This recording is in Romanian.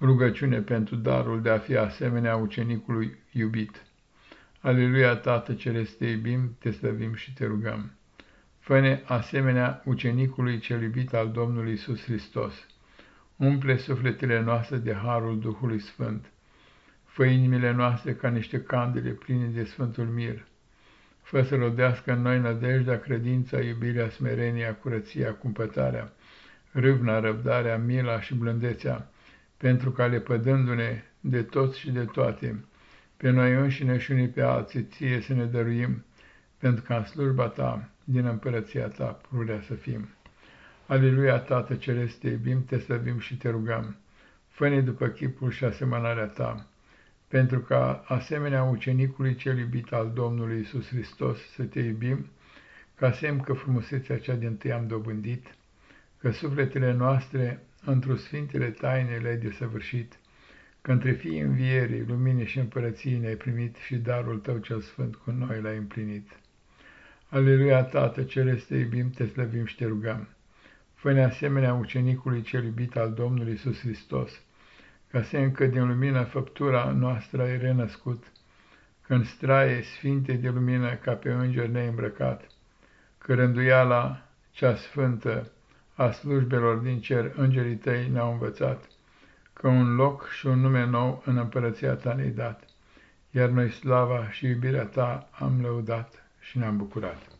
Rugăciune pentru darul de a fi asemenea ucenicului iubit. Aleluia, Tată Ceresc, te iubim, te slăvim și te rugăm. Fă-ne asemenea ucenicului cel iubit al Domnului Isus Hristos. Umple sufletele noastre de harul Duhului Sfânt. Fă inimile noastre ca niște candele pline de Sfântul Mir. Fă să rodească în noi nădejdea, credința, iubirea, smerenia, curăția, cumpătarea, râvna, răbdarea, mila și blândețea, pentru ca lepădându-ne de toți și de toate, pe noi înșine și unii pe alții, ție să ne dăruim, pentru ca în slujba ta, din împărăția ta, pururea să fim. Aleluia, Tată Celeste, te iubim, te slăbim și te rugăm. Fă-ne după chipul și asemănarea ta, pentru ca, asemenea ucenicului cel iubit al Domnului Isus Hristos, să te iubim, ca semn că frumusețea cea din tâi am dobândit, că sufletele noastre într-o sfintele taine le-ai desăvârșit, că între fii învierii, luminii și împărăției ne-ai primit și darul tău cel sfânt cu noi l-ai împlinit. Aleluia, Tată, Ceresc, te iubim, te slăvim și te rugăm. Fă-ne asemenea ucenicului cel iubit al Domnului Iisus Hristos, ca să încă din lumina făptura noastră ai renăscut, când straie sfinte de lumină ca pe înger neîmbrăcat, că rânduiala cea sfântă a slujbelor din cer îngerii tăi ne-au învățat, că un loc și un nume nou în împărăția ta ne-ai dat, iar noi slava și iubirea ta am lăudat și ne-am bucurat.